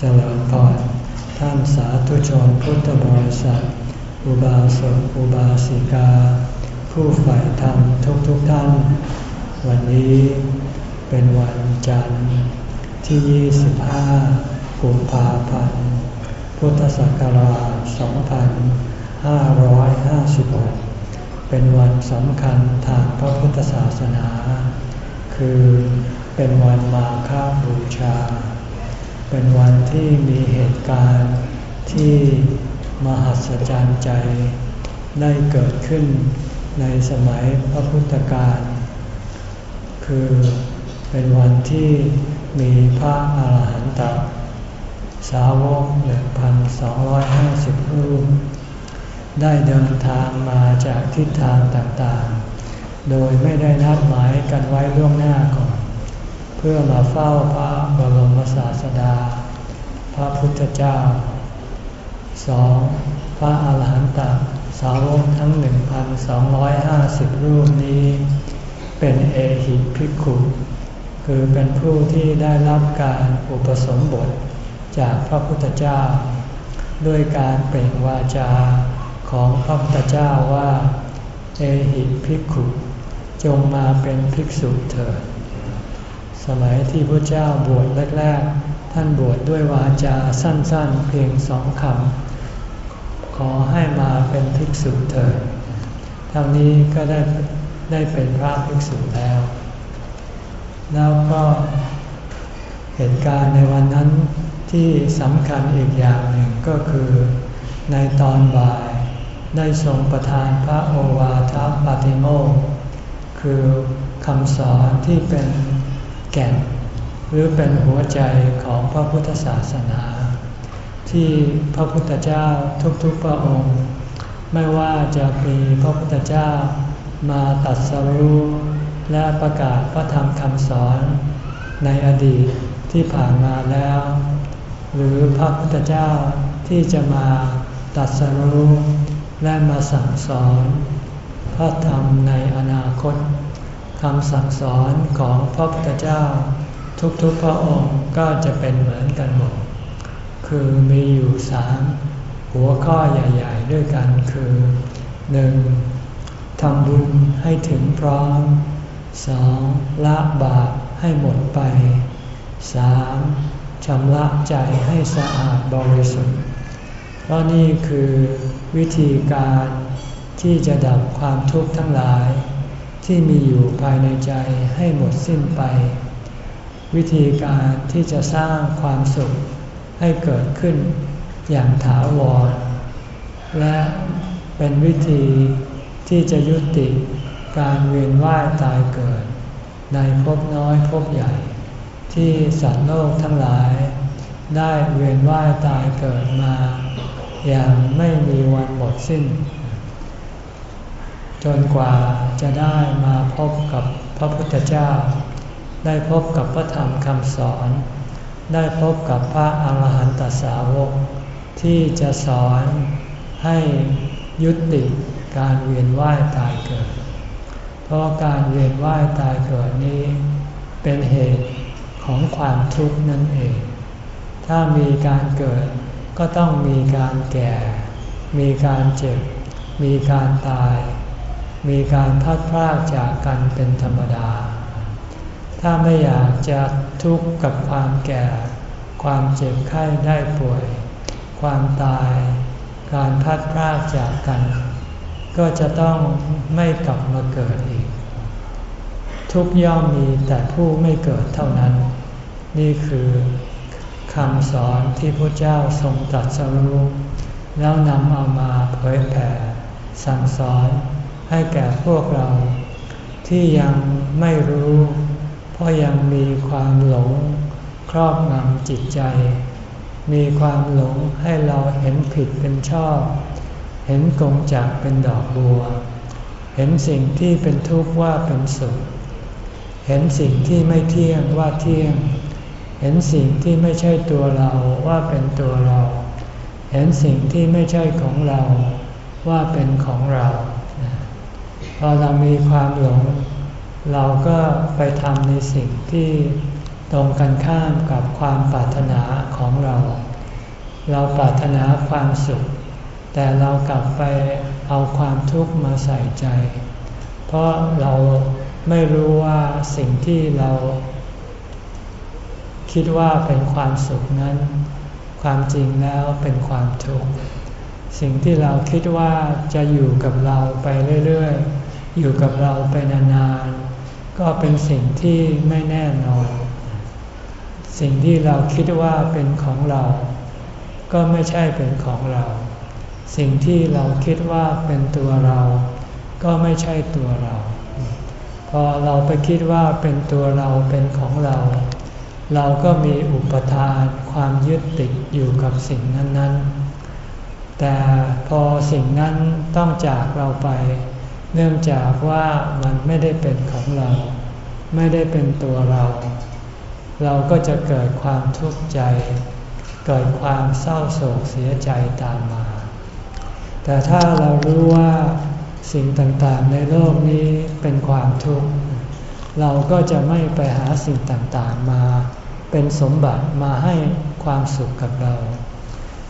เจริญพรท่านสาธุชนพุทธบริษัท อุบาสกอุบาสิกา ผู้ใฝ่ธรรมทุกทุกท่าน วันนี้เป็นวันจันทร์ที่ 25 กุมภาพันธ์ พุทธศักราช 2556 เป็นวันสำคัญทางพระพุทธศาสนา คือเป็นวันมาฆบูชา เป็นวันที่มีเหตุการณ์ที่มหัศจรรย์ใจ ได้เกิดขึ้นในสมัยพระพุทธการ คือเป็นวันที่มีพระอาหารหันตสาวกหนึ่งพันสองร้อยห้าสิบรูป ได้เดินทางมาจากทิศทางต่างๆ โดยไม่ได้นัดหมายกันไว้ล่วงหน้าก่อน พื่อมาเฝ้าพระบรมศาสดา พระพุทธเจ้าสองพระอาหารหันตสาวกทั้ง 1,250 รูปนี้ เป็นเอหิภิกขุ คือเป็นผู้ที่ได้รับการอุปสมบทจากพระพุทธเจ้า ด้วยการเปล่งวาจาของพระพุทธเจ้าว่า เอหิภิกขุ จงมาเป็นภิกษุเถิด สมัยที่พระเจ้าบวชแรกๆ ท่านบวชดด้วยวาจาสั้นๆ เพียงสองคำ ขอให้มาเป็นภิกษุเถิดเท่านี้ก็ได้ได้เป็นพระภิกษุแล้ว แล้วก็เหตุการณ์ในวันนั้นที่สำคัญอีกอย่างหนึ่งก็คือ ในตอนบ่ายได้ทรงประทานพระโอวาทปาติโมคือคำสอนที่เป็น แก่น หรือเป็นหัวใจของพระพุทธศาสนา ที่พระพุทธเจ้าทุกๆพระองค์ ไม่ว่าจะมีพระพุทธเจ้ามาตัดสรู้และประกาศพระธรรมคำสอนในอดีตที่ผ่านมาแล้ว หรือพระพุทธเจ้าที่จะมาตัดสรู้และมาสั่งสอนพระธรรมในอนาคตำสั่งสอนของพระพุทธเจ้า ทุกๆพระองค์ก็จะเป็นเหมือนกันหมด คือมีอยู่สามหัวข้อใหญ่ ๆ ด้วยกันคือ 1. ทำบุญให้ถึงพร้อม 2. ละบาปให้หมดไป 3. ชำระใจให้สะอาดบริสุทธิ์ เพราะนี่คือวิธีการที่จะดับความทุกข์ทั้งหลาย ที่มีอยู่ภายในใจให้หมดสิ้นไป วิธีการที่จะสร้างความสุขให้เกิดขึ้นอย่างถาวร และเป็นวิธีที่จะยุติการเวียนว่ายตายเกิด ในภพน้อยภพใหญ่ ที่สัตว์โลกทั้งหลาย ได้เวียนว่ายตายเกิดมา อย่างไม่มีวันหมดสิ้น จนกว่าจะได้มาพบกับพระพุทธเจ้า ได้พบกับพระธรรมคำสอน ได้พบกับพระอาหารหันตสาวก ที่จะสอนให้ยุติการเวียนว่ายตายเกิด เพราะการเวียนว่ายตายเกิดนี้ เป็นเหตุของความทุกข์นั่นเอง ถ้ามีการเกิดก็ต้องมีการแก่ มีการเจ็บ มีการตาย มีการพัดพรากจากกันเป็นธรรมดา ถ้าไม่อยากจะทุกข์กับความแก่ ความเจ็บไข้ได้ป่วย ความตาย การพัดพรากจากกัน ก็จะต้องไม่กลับมาเกิดอีก ทุกย่อมมีแต่ผู้ไม่เกิดเท่านั้น นี่คือคำสอนที่พระเจ้าทรงตรัสรู้แล้วนำเอามาเผยแผ่สั่งสอน ให้แก่พวกเรา ที่ยังไม่รู้ เพราะยังมีความหลงครอบงำจิตใจ มีความหลงให้เราเห็นผิดเป็นชอบ เห็นกงจักเป็นดอกบัว เห็นสิ่งที่เป็นทุกข์ว่าเป็นสุข เห็นสิ่งที่ไม่เที่ยงว่าเที่ยง เห็นสิ่งที่ไม่ใช่ตัวเราว่าเป็นตัวเรา เห็นสิ่งที่ไม่ใช่ของเราว่าเป็นของเรา พอเรามีความหลง เราก็ไปทำในสิ่งที่ตรงกันข้ามกับความปรารถนาของเรา เราปรารถนาความสุข แต่เรากลับไปเอาความทุกข์มาใส่ใจ เพราะเราไม่รู้ว่าสิ่งที่เราคิดว่าเป็นความสุขนั้น ความจริงแล้วเป็นความทุกข์ สิ่งที่เราคิดว่าจะอยู่กับเราไปเรื่อย ๆ อยู่กับเราไปนานๆ ก็เป็นสิ่งที่ไม่แน่นอน สิ่งที่เราคิดว่าเป็นของเรา ก็ไม่ใช่เป็นของเรา สิ่งที่เราคิดว่าเป็นตัวเรา ก็ไม่ใช่ตัวเรา พอเราไปคิดว่าเป็นตัวเราเป็นของเรา เราก็มีอุปทานความยึดติดอยู่กับสิ่งนั้นๆ แต่พอสิ่งนั้นต้องจากเราไป เนื่องจากว่ามันไม่ได้เป็นของเรา ไม่ได้เป็นตัวเรา เราก็จะเกิดความทุกข์ใจ เกิดความเศร้าโศกเสียใจตามมา แต่ถ้าเรารู้ว่าสิ่งต่างๆในโลกนี้เป็นความทุกข์ เราก็จะไม่ไปหาสิ่งต่างๆมา เป็นสมบัติมาให้ความสุขกับเรา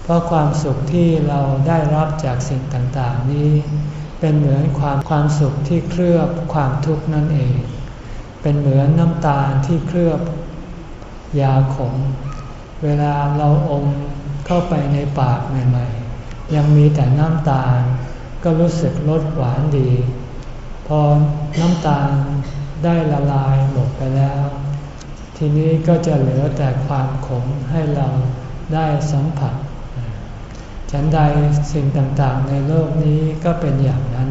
เพราะความสุขที่เราได้รับจากสิ่งต่างๆนี้ เป็นเหมือนความความสุขที่เคลือบความทุกข์นั่นเอง เป็นเหมือนน้ำตาลที่เคลือบยาขม เวลาเราอมเข้าไปในปากใหม่ๆ ยังมีแต่น้ำตาล ก็รู้สึกรสหวานดี พอน้ำตาลได้ละลายหมดไปแล้ว ทีนี้ก็จะเหลือแต่ความขมให้เราได้สัมผัส ฉันใดสิ่งต่างๆ ในโลกนี้ก็เป็นอย่างนั้น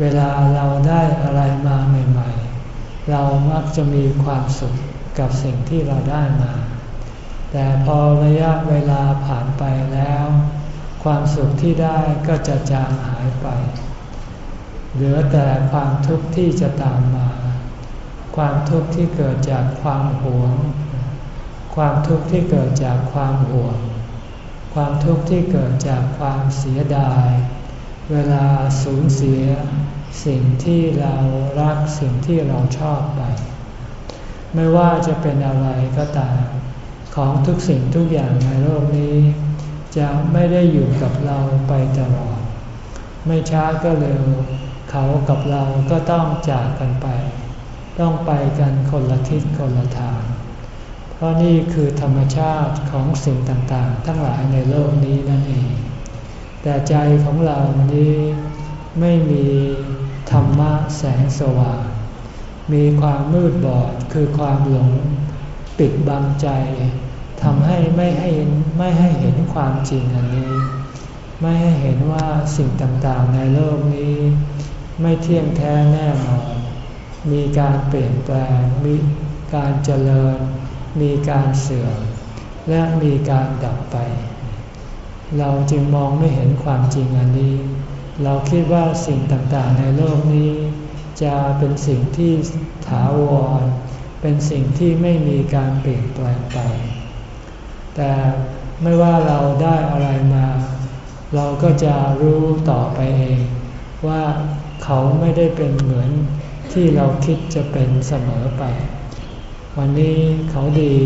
เวลาเราได้อะไรมาใหม่ ๆ เรามักจะมีความสุขกับสิ่งที่เราได้มา แต่พอระยะเวลาผ่านไปแล้ว ความสุขที่ได้ก็จะจางหายไป เหลือแต่ความทุกข์ที่จะตามมา ความทุกข์ที่เกิดจากความหวง ความทุกข์ที่เกิดจากความห่วง ความทุกข์ที่เกิดจากความเสียดาย เวลาสูญเสีย สิ่งที่เรารักสิ่งที่เราชอบไป ไม่ว่าจะเป็นอะไรก็ตาม ของทุกสิ่งทุกอย่างในโลกนี้ จะไม่ได้อยู่กับเราไปตลอด ไม่ช้าก็เร็ว เขากับเราก็ต้องจากกันไป ต้องไปกันคนละทิศคนละทาง เพราะนี่คือธรรมชาติของสิ่งต่างๆ ทั้งหลายในโลกนี้นั่นเอง แต่ใจของเรานี้ไม่มีธรรมะแสงสว่าง มีความมืดบอดคือความหลงปิดบังใจทำให้ไม่ให้ไม่ให้เห็นความจริงอันนี้ ไม่ให้เห็นว่าสิ่งต่างๆในโลกนี้ ไม่เที่ยงแท้แน่นอน มีการเปลี่ยนแปลงมีการเจริญ มีการเสื่อม และมีการดับไป เราจึงมองไม่เห็นความจริงอันนี้ เราคิดว่าสิ่งต่างๆในโลกนี้ จะเป็นสิ่งที่ถาวร เป็นสิ่งที่ไม่มีการเปลี่ยนแปลงไป แต่ไม่ว่าเราได้อะไรมา เราก็จะรู้ต่อไปเอง ว่าเขาไม่ได้เป็นเหมือนที่เราคิดจะเป็นเสมอไป วันนี้เขาดี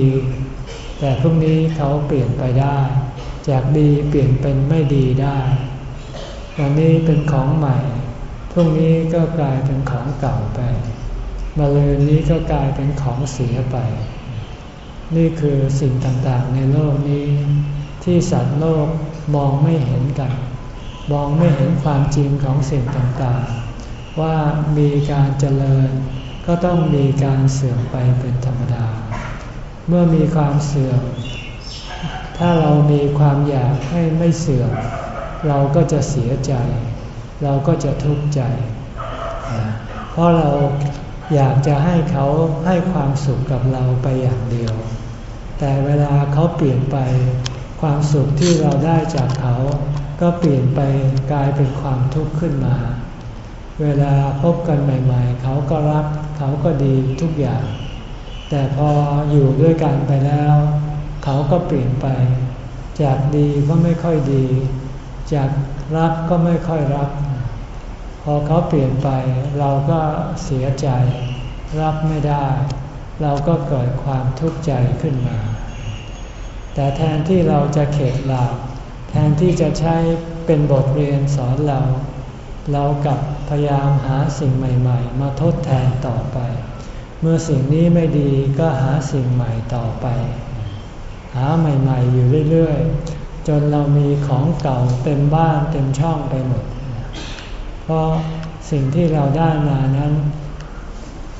แต่พรุ่งนี้เขาเปลี่ยนไปได้ จากดีเปลี่ยนเป็นไม่ดีได้ วันนี้เป็นของใหม่ พรุ่งนี้ก็กลายเป็นของเก่าไปมาเลยนี้ก็กลายเป็นของเสียไป นี่คือสิ่งต่างๆในโลกนี้ ที่สัตว์โลกมองไม่เห็นกัน มองไม่เห็นความจริงของสิ่งต่างๆ ว่ามีการเจริญ ก็ต้องมีการเสื่อมไปเป็นธรรมดา เมื่อมีความเสื่อม ถ้าเรามีความอยากให้ไม่เสื่อม เราก็จะเสียใจ เราก็จะทุกข์ใจ เพราะเราอยากจะให้เขาให้ความสุขกับเราไปอย่างเดียว แต่เวลาเขาเปลี่ยนไป ความสุขที่เราได้จากเขา ก็เปลี่ยนไปกลายเป็นความทุกข์ขึ้นมา เวลาพบกันใหม่ ๆ เขาก็รัก เขาก็ดีทุกอย่าง แต่พออยู่ด้วยกันไปแล้ว เขาก็เปลี่ยนไป จากดีก็ไม่ค่อยดี จากรักก็ไม่ค่อยรัก พอเขาเปลี่ยนไป เราก็เสียใจ รับไม่ได้ เราก็เกิดความทุกข์ใจขึ้นมา แต่แทนที่เราจะเข็ดหลาบแทนที่จะใช้เป็นบทเรียนสอนเรา เรากับพยายามหาสิ่งใหม่ๆ มาทดแทนต่อไป เมื่อสิ่งนี้ไม่ดีก็หาสิ่งใหม่ต่อไป หาใหม่ๆอยู่เรื่อยๆ จนเรามีของเก่าเต็มบ้านเต็มช่องไปหมด เพราะสิ่งที่เราได้มานั้น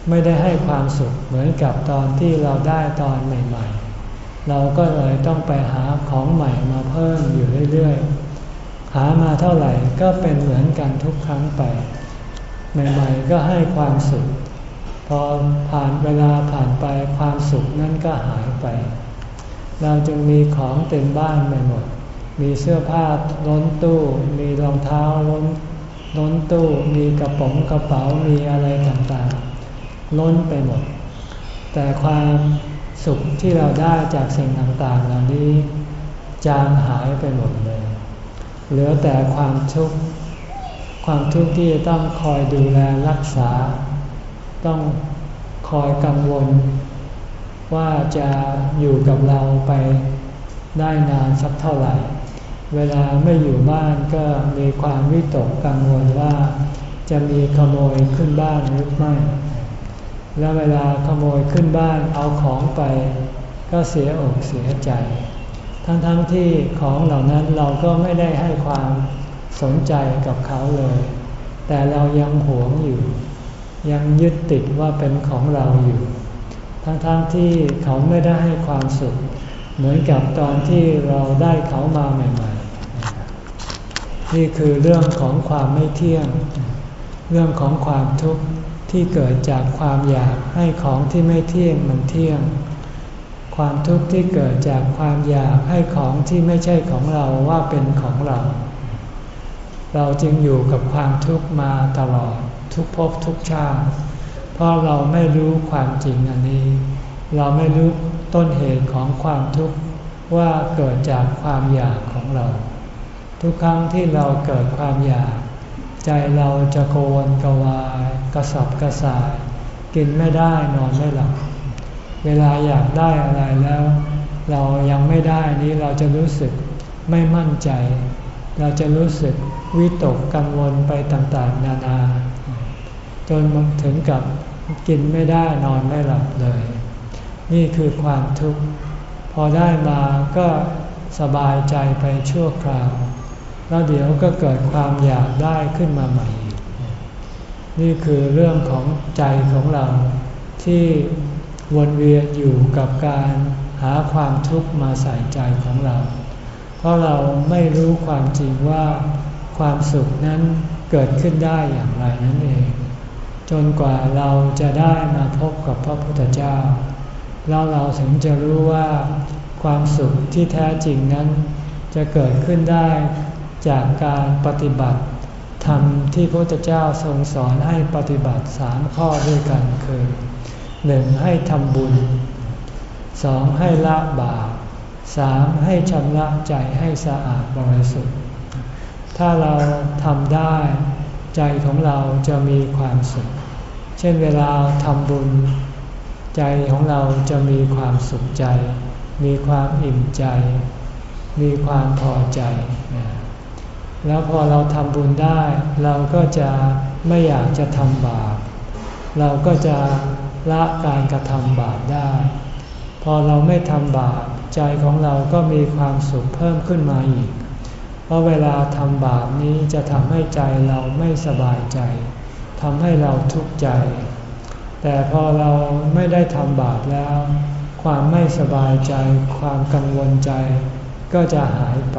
ไม่ได้ให้ความสุขเหมือนกับตอนที่เราได้ตอนใหม่ๆ เราก็เลยต้องไปหาของใหม่มาเพิ่มอยู่เรื่อยๆ หามาเท่าไหร่ก็เป็นเหมือนกันทุกครั้งไปใหม่ๆก็ให้ความสุข พอผ่านเวลาผ่านไปความสุขนั้นก็หายไป เราจึงมีของเต็มบ้านไปหมด มีเสื้อผ้าล้นตู้ มีรองเท้าล้นล้นตู้ มีกระป๋องกระเป๋ามีอะไรต่างๆ ล้นไปหมด แต่ความสุขที่เราได้จากสิ่งต่างๆเหล่านี้จางหายไปหมดเลย เหลือแต่ความทุกข์ ความทุกข์ที่จะต้องคอยดูแลรักษา ต้องคอยกังวล ว่าจะอยู่กับเราไปได้นานสักเท่าไหร่ เวลาไม่อยู่บ้านก็มีความวิตกกังวลว่า จะมีขโมยขึ้นบ้านหรือไม่ แล้วเวลาขโมยขึ้นบ้านเอาของไป ก็เสียอกเสียใจ ทั้งๆทที่ของเหล่านั้นเราก็ไม่ได้ให้ความสนใจกับเขาเลย แต่เรายังหวงอยู่ ยังยึดติดว่าเป็นของเราอยู่ ทั้งๆทที่เขาไม่ได้ให้ความสุข เหมือนกับตอนที่เราได้เขามาใหม่ๆ นี่คือเรื่องของความไม่เที่ยง เรื่องของความทุกข์ที่เกิดจากความอยากให้ของที่ไม่เที่ยงมันเที่ยง ความทุกข์ที่เกิดจากความอยากให้ของที่ไม่ใช่ของเราว่าเป็นของเรา เราจึงอยู่กับความทุกข์มาตลอดทุกภพทุกชาติเพราะเราไม่รู้ความจริงอันนี้ เราไม่รู้ต้นเหตุของความทุกข์ว่าเกิดจากความอยากของเรา ทุกครั้งที่เราเกิดความอยาก ใจเราจะโกวนกวาย กระสับกระส่าย กินไม่ได้นอนไม่หลับ เวลาอยากได้อะไรแล้ว เรายังไม่ได้นี้เราจะรู้สึกไม่มั่นใจ เราจะรู้สึกวิตกกังวลไปต่างๆ นานาจนมันถึงกับกินไม่ได้นอนไม่หลับเลย นี่คือความทุกข์พอได้มาก็สบายใจไปชั่วคราว แล้วเดี๋ยวก็เกิดความอยากได้ขึ้นมาใหม่ นี่คือเรื่องของใจของเราที่ วนเวียนอยู่กับการหาความทุกข์มาใส่ใจของเรา เพราะเราไม่รู้ความจริงว่าความสุขนั้นเกิดขึ้นได้อย่างไรนั่นเอง จนกว่าเราจะได้มาพบกับพระพุทธเจ้า แล้วเราถึงจะรู้ว่าความสุขที่แท้จริงนั้น จะเกิดขึ้นได้จากการปฏิบัติธรรมที่พระพุทธเจ้าทรงสอนให้ปฏิบัติสามข้อด้วยกันคือ หนึ่งให้ทำบุญสองให้ละบาปสามให้ชำระใจให้สะอาดบริสุทธิ์ ถ้าเราทำได้ใจของเราจะมีความสุข เช่นเวลาทำบุญ ใจของเราจะมีความสุขใจ มีความอิ่มใจ มีความพอใจ แล้วพอเราทำบุญได้ เราก็จะไม่อยากจะทำบาป เราก็จะ ละการกระทำบาปได้ พอเราไม่ทำบาปใจของเราก็มีความสุขเพิ่มขึ้นมาอีก เพราะเวลาทำบาปนี้จะทำให้ใจเราไม่สบายใจทำให้เราทุกข์ใจ แต่พอเราไม่ได้ทำบาปแล้ว ความไม่สบายใจ ความกังวลใจ ก็จะหายไป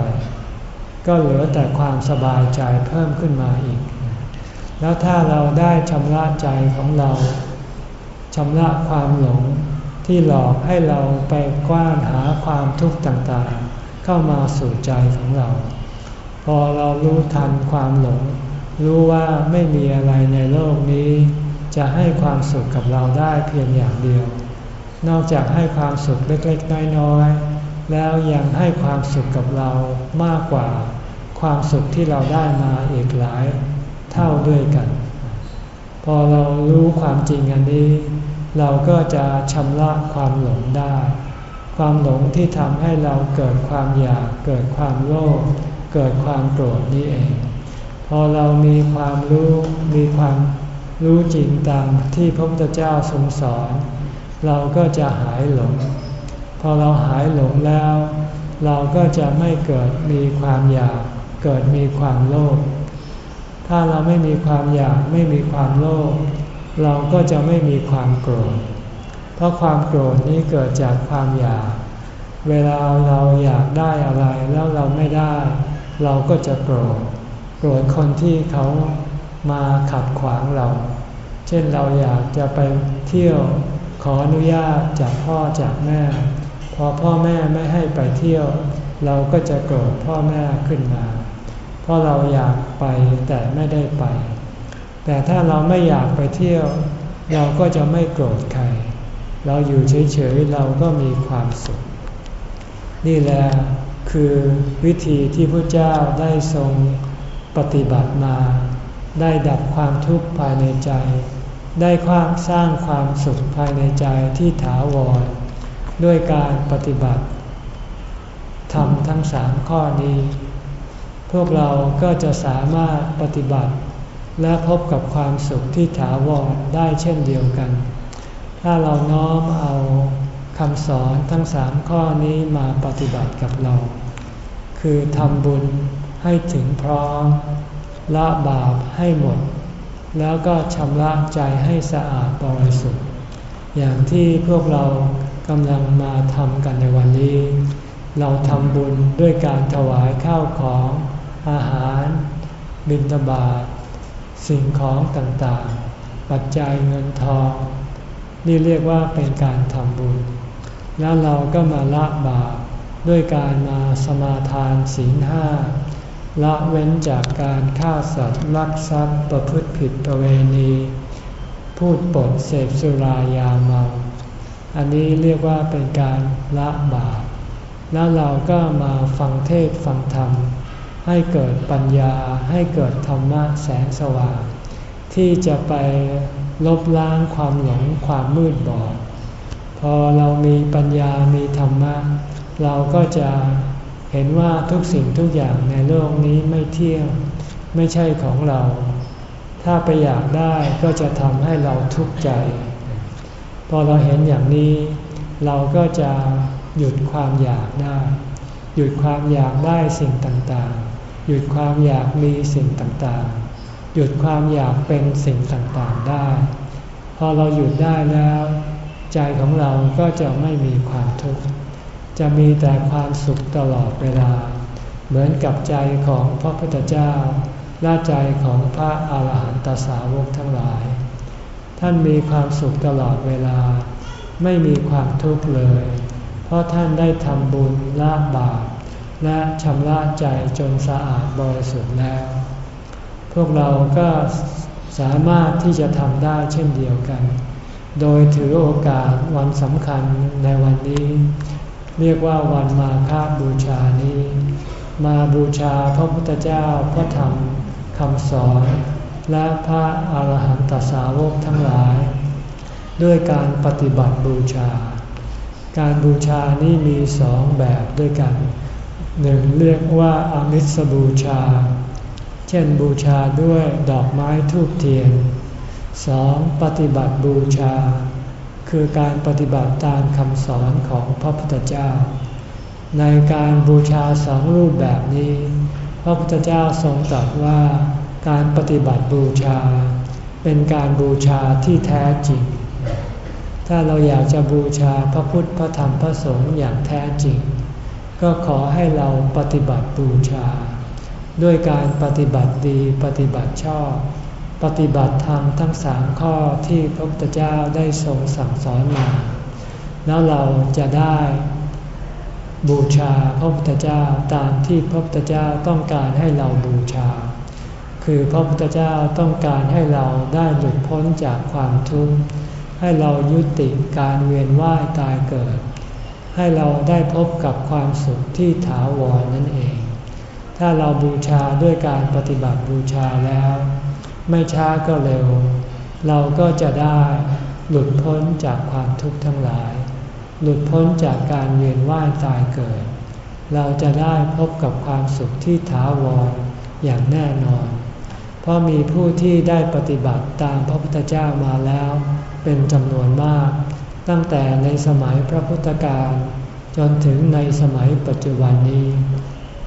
ก็เหลือแต่ความสบายใจเพิ่มขึ้นมาอีก แล้วถ้าเราได้ชำระใจของเรา ชำระความหลงที่หลอกให้เราไปกว้านหาความทุกข์ต่างๆ เข้ามาสู่ใจของเรา พอเรารู้ทันความหลง รู้ว่าไม่มีอะไรในโลกนี้ จะให้ความสุขกับเราได้เพียงอย่างเดียว นอกจากให้ความสุขเล็กๆ น้อยๆ แล้วยังให้ความสุขกับเรามากกว่า ความสุขที่เราได้มาอีกหลาย เท่าด้วยกัน พอเรารู้ความจริงอันนี้ เราก็จะชำระความหลงได้ ความหลงที่ทำให้เราเกิดความอยาก เกิดความโลภเกิดความโกรธนี่เอง พอเรามีความรู้มีความรู้จริงตามที่พระพุทธเจ้าทรงสอน เราก็จะหายหลง พอเราหายหลงแล้ว เราก็จะไม่เกิดมีความอยาก เกิดมีความโลภ ถ้าเราไม่มีความอยากไม่มีความโลภเราก็จะไม่มีความโกรธ เพราะความโกรธนี้เกิดจากความอยาก เวลาเราอยากได้อะไรแล้วเราไม่ได้ เราก็จะโกรธ โกรธคนที่เขามาขัดขวางเรา เช่นเราอยากจะไปเที่ยวขออนุญาตจากพ่อจากแม่ พอพ่อแม่ไม่ให้ไปเที่ยว เราก็จะโกรธพ่อแม่ขึ้นมา เพราะเราอยากไปแต่ไม่ได้ไป แต่ถ้าเราไม่อยากไปเที่ยว เราก็จะไม่โกรธใคร เราอยู่เฉยๆเราก็มีความสุข นี่แหละคือวิธีที่พระเจ้าได้ทรงปฏิบัติมา ได้ดับความทุกข์ภายในใจ ได้ความสร้างความสุขภายในใจที่ถาวร ด้วยการปฏิบัติทำทั้งสามข้อนี้ พวกเราก็จะสามารถปฏิบัติ และพบกับความสุขที่ถาวรได้เช่นเดียวกัน ถ้าเราน้อมเอาคำสอนทั้งสามข้อนี้มาปฏิบัติกับเรา คือทำบุญให้ถึงพร้อม ละบาปให้หมด แล้วก็ชำระใจให้สะอาดบริสุทธิ์อย่างที่พวกเรากำลังมาทำกันในวันนี้ เราทำบุญด้วยการถวายข้าวของ อาหาร บิณฑบาตสิ่งของต่างๆ ปัจจัยเงินทอง นี่เรียกว่าเป็นการทำบุญ แล้วเราก็มาละบาปด้วยการมาสมาทานศีลห้าละเว้นจากการฆ่าสัตว์ลักทรัพย์ประพฤติผิดประเวณี พูดปดเสพสุรายาเมา อันนี้เรียกว่าเป็นการละบาปแล้วเราก็มาฟังเทศฟังธรรม ให้เกิดปัญญาให้เกิดธรรมะแสงสว่าง ที่จะไปลบล้างความหลงความมืดบอด พอเรามีปัญญามีธรรมะ เราก็จะเห็นว่าทุกสิ่งทุกอย่างในโลกนี้ไม่เที่ยง ไม่ใช่ของเรา ถ้าไปอยากได้ก็จะทำให้เราทุกข์ใจ พอเราเห็นอย่างนี้ เราก็จะหยุดความอยากได้ หยุดความอยากได้สิ่งต่างๆ หยุดความอยากมีสิ่งต่างๆ หยุดความอยากเป็นสิ่งต่างๆได้ พอเราหยุดได้แล้ว ใจของเราก็จะไม่มีความทุกข์ จะมีแต่ความสุขตลอดเวลา เหมือนกับใจของพระพุทธเจ้าและใจของพระอาหารหันตสาวกทั้งหลาย ท่านมีความสุขตลอดเวลา ไม่มีความทุกข์เลย เพราะท่านได้ทำบุญละบาป และชำระใจจนสะอาดบริสุทธิ์แล้ว พวกเราก็สามารถที่จะทำได้เช่นเดียวกัน โดยถือโอกาสวันสำคัญในวันนี้ เรียกว่าวันมาฆบูชานี้ มาบูชาพระพุทธเจ้าพระธรรมคำสอนและพระอาหารหันตสาวกทั้งหลาย ด้วยการปฏิบัติบูชา การบูชานี้มีสองแบบด้วยกัน หนึ่งเรียกว่าอามิสบูชา เช่นบูชาด้วยดอกไม้ทูบเทียนสองปฏิบัติบูชา คือการปฏิบัติตามคำสอนของพระพุทธเจ้า ในการบูชาสองรูปแบบนี้ พระพุทธเจ้าทรงตรัสว่าการปฏิบัติบูชา เป็นการบูชาที่แท้จริง ถ้าเราอยากจะบูชาพระพุทธพระธรรมพระสงฆ์อย่างแท้จริง ก็ขอให้เราปฏิบัติบูชา ด้วยการปฏิบัติดีปฏิบัติชอบ ปฏิบัติธรรมทั้งสามข้อที่พระพุทธเจ้าได้ทรงสั่งสอนมา แล้วเราจะได้บูชาพระพุทธเจ้าตามที่พระพุทธเจ้าต้องการให้เราบูชา คือพระพุทธเจ้าต้องการให้เราได้หลุดพ้นจากความทุกข์ให้เรายุติการเวียนว่ายตายเกิด ให้เราได้พบกับความสุขที่ถาวรนั่นเอง ถ้าเราบูชาด้วยการปฏิบัติบูชาแล้ว ไม่ช้าก็เร็ว เราก็จะได้หลุดพ้นจากความทุกข์ทั้งหลาย หลุดพ้นจากการเวียนว่ายตายเกิด เราจะได้พบกับความสุขที่ถาวรอย่างแน่นอน เพราะมีผู้ที่ได้ปฏิบัติตามพระพุทธเจ้ามาแล้ว เป็นจำนวนมาก ตั้งแต่ในสมัยพระพุทธการจนถึงในสมัยปัจจุบันนี้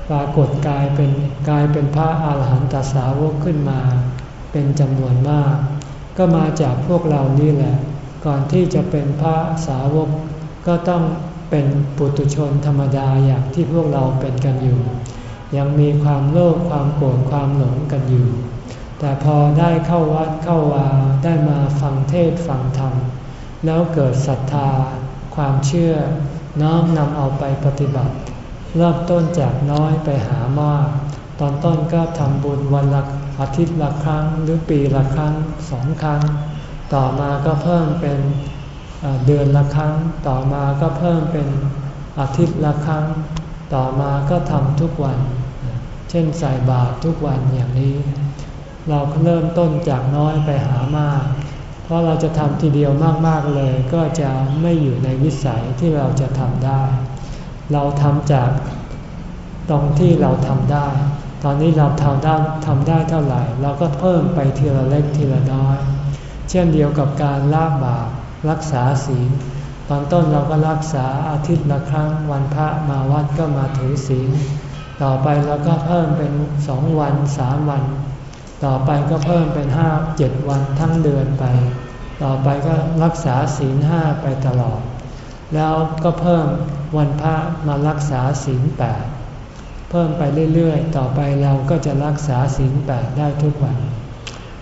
ปรากฏกายเป็นกายเป็นพระอาหารหันตสาวกขึ้นมา เป็นจำนวนมาก ก็มาจากพวกเรานี่แหละ ก่อนที่จะเป็นพระสาวก ก็ต้องเป็นปุถุชนธรรมดาอย่างที่พวกเราเป็นกันอยู่ ยังมีความโลภความโกรธความหลงกันอยู่ แต่พอได้เข้าวัดเข้าวาได้มาฟังเทศฟังธรรม แล้วเกิดศรัทธา ความเชื่อ น้อมนำเอาไปปฏิบัติ เริ่มต้นจากน้อยไปหามาก ตอนต้นก็ทำบุญวันละอาทิตย์ละครั้งหรือปีละครั้งสองครั้ง ต่อมาก็เพิ่มเป็นเดือนละครั้ง ต่อมาก็เพิ่มเป็นอาทิตย์ละครั้ง ต่อมาก็ทำทุกวัน เช่นใส่บาตรทุกวันอย่างนี้ เราเริ่มต้นจากน้อยไปหามาก เพราะเราจะทำทีเดียวมาก ๆ เลย ก็จะไม่อยู่ในวิสัยที่เราจะทำได้ เราทำจากตรงที่เราทำได้ ตอนนี้เราทำได้ทำได้เท่าไหร่ เราก็เพิ่มไปทีละเล็กทีละน้อย เช่นเดียวกับการละบาปรักษาศีล ตอนต้นเราก็รักษาอาทิตย์ละครั้งวันพระมาวัดก็มาถือศีล ต่อไปเราก็เพิ่มเป็นสองวันสามวัน ต่อไปก็เพิ่มเป็นห้าเจ็ดวันทั้งเดือนไป ต่อไปก็รักษาศีลห้าไปตลอด แล้วก็เพิ่มวันพระมารักษาศีลแปดเพิ่มไปเรื่อยๆ ต่อไปเราก็จะรักษาศีลแปดได้ทุกวัน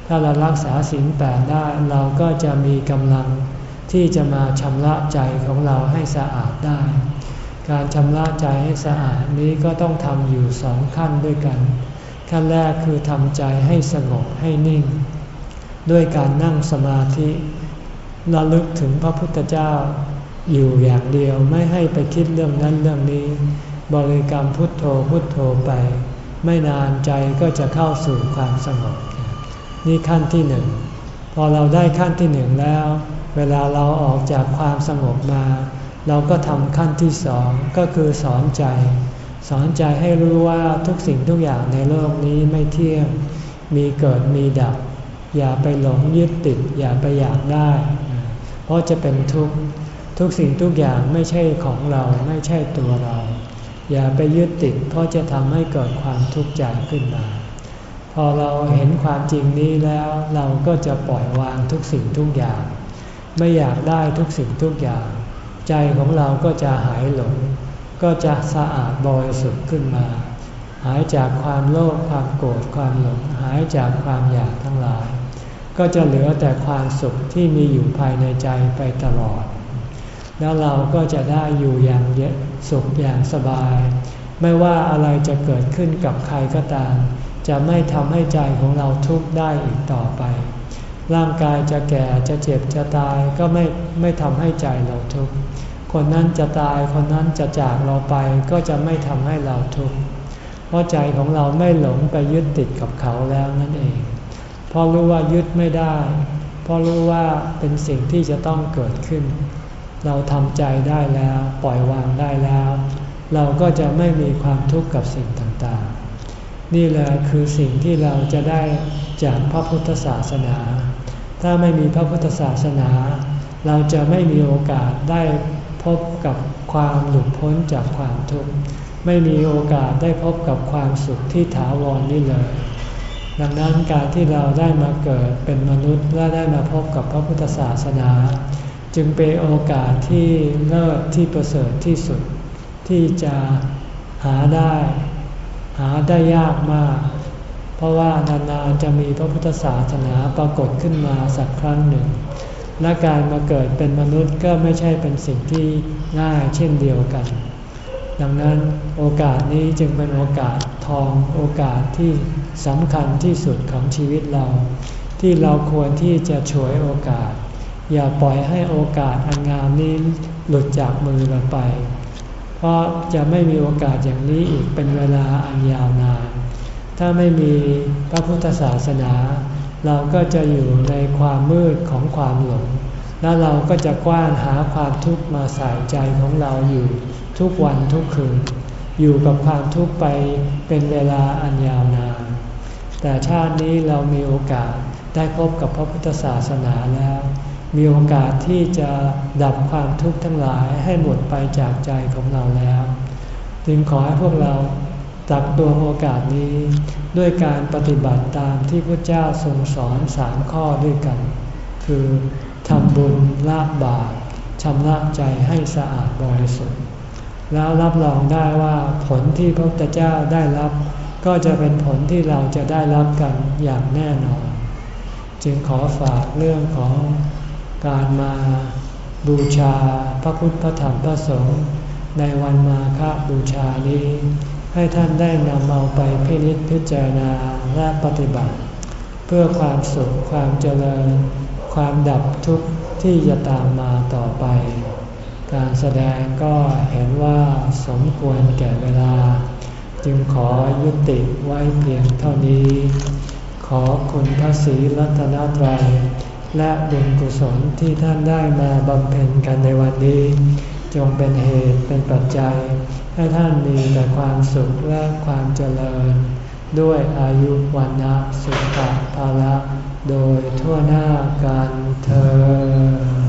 ถ้าเรารักษาศีลแปดได้เราก็จะมีกำลังที่จะมาชำระใจของเราให้สะอาดได้ การชำระใจให้สะอาดนี้ก็ต้องทำอยู่สองขั้นด้วยกัน ขั้นแรกคือทำใจให้สงบให้นิ่ง ด้วยการนั่งสมาธิระลึกถึงพระพุทธเจ้า อยู่อย่างเดียวไม่ให้ไปคิดเรื่องนั้นเรื่องนี้ บริกรรมพุทโธพุทโธไป ไม่นานใจก็จะเข้าสู่ความสงบ นี่ขั้นที่หนึ่งพอเราได้ขั้นที่หนึ่งแล้ว เวลาเราออกจากความสงบมา เราก็ทำขั้นที่สองก็คือสอนใจ สอนใจให้รู้ว่าทุกสิ่งทุกอย่างในโลกนี้ไม่เที่ยง มีเกิดมีดับ อย่าไปหลงยึดติด อย่าไปอยากได้ เพราะจะเป็นทุกข์ทุกสิ่งทุกอย่างไม่ใช่ของเราไม่ใช่ตัวเรา อย่าไปยึดติด เพราะจะทำให้เกิดความทุกข์ใจขึ้นมา พอเราเห็นความจริงนี้แล้วเราก็จะปล่อยวางทุกสิ่งทุกอย่าง ไม่อยากได้ทุกสิ่งทุกอย่าง ใจของเราก็จะหายหลง ก็จะสะอาดบริสุทธิ์ขึ้นมา หายจากความโลภความโกรธความหลงหายจากความอยากทั้งหลาย ก็จะเหลือแต่ความสุขที่มีอยู่ภายในใจไปตลอด แล้วเราก็จะได้อยู่อย่างเยสุขอย่างสบาย ไม่ว่าอะไรจะเกิดขึ้นกับใครก็ตาม จะไม่ทำให้ใจของเราทุกข์ได้อีกต่อไป ร่างกายจะแก่จะเจ็บจะตายก็ไม่ไม่ทำให้ใจเราทุกข์ คนนั้นจะตายคนนั้นจะจากเราไปก็จะไม่ทำให้เราทุกข์เพราะใจของเราไม่หลงไปยึดติดกับเขาแล้วนั่นเองเพราะรู้ว่ายึดไม่ได้ เพราะรู้ว่าเป็นสิ่งที่จะต้องเกิดขึ้น เราทำใจได้แล้ว ปล่อยวางได้แล้ว เราก็จะไม่มีความทุกข์กับสิ่งต่างๆ นี่แหละคือสิ่งที่เราจะได้จากพระพุทธศาสนา ถ้าไม่มีพระพุทธศาสนา เราจะไม่มีโอกาสได้ พบกับความหลุดพ้นจากความทุกข์ไม่มีโอกาสได้พบกับความสุขที่ถาวรนี่เลย ดังนั้นการที่เราได้มาเกิดเป็นมนุษย์และได้มาพบกับพระพุทธศาสนา จึงเป็นโอกาสที่เลิศที่ประเสริฐที่สุด ที่จะหาได้ หาได้ยากมาก เพราะว่านานๆจะมีพระพุทธศาสนาปรากฏขึ้นมาสักครั้งหนึ่ง และการมาเกิดเป็นมนุษย์ก็ไม่ใช่เป็นสิ่งที่ง่ายเช่นเดียวกัน ดังนั้นโอกาสนี้จึงเป็นโอกาสทองโอกาสที่สำคัญที่สุดของชีวิตเรา ที่เราควรที่จะฉวยโอกาส อย่าปล่อยให้โอกาสอันงามนี้หลุดจากมือเราไป เพราะจะไม่มีโอกาสอย่างนี้อีกเป็นเวลาอันยาวนาน ถ้าไม่มีพระพุทธศาสนา เราก็จะอยู่ในความมืดของความหลง แล้วเราก็จะกว้านหาความทุกข์มาใส่ใจของเราอยู่ทุกวันทุกคืน อยู่กับความทุกข์ไปเป็นเวลาอันยาวนาน แต่ชาตินี้เรามีโอกาสได้พบกับพระพุทธศาสนาแล้ว มีโอกาสที่จะดับความทุกข์ทั้งหลายให้หมดไปจากใจของเราแล้ว จึงขอให้พวกเรา ตักตัวโอกาสนี้ด้วยการปฏิบัติตามที่พระเจ้าทรงสอนสามข้อด้วยกัน คือทำบุญละบาปชำระใจให้สะอาดบริสุทธิ์แล้วรับรองได้ว่าผลที่พระพุทธเจ้าได้รับ ก็จะเป็นผลที่เราจะได้รับกันอย่างแน่นอน จึงขอฝากเรื่องของการมาบูชาพระพุทธพระธรรมพระสงฆ์ในวันมาฆบูชานี้ ให้ท่านได้นำเอาไปพินิจพิจารณาและปฏิบัติ เพื่อความสุขความเจริญ ความดับทุกข์ที่จะตามมาต่อไป การแสดงก็เห็นว่าสมควรแก่เวลา จึงขอยุติไว้เพียงเท่านี้ ขอคุณพระศรีรัตนตรัยและบุญกุศลที่ท่านได้มาบำเพ็ญกันในวันนี้ จงเป็นเหตุเป็นปัจจัย ให้ท่านมีแต่ความสุขและความเจริญ ด้วยอายุวันนะสุขภาละ โดยทั่วหน้ากันเธอ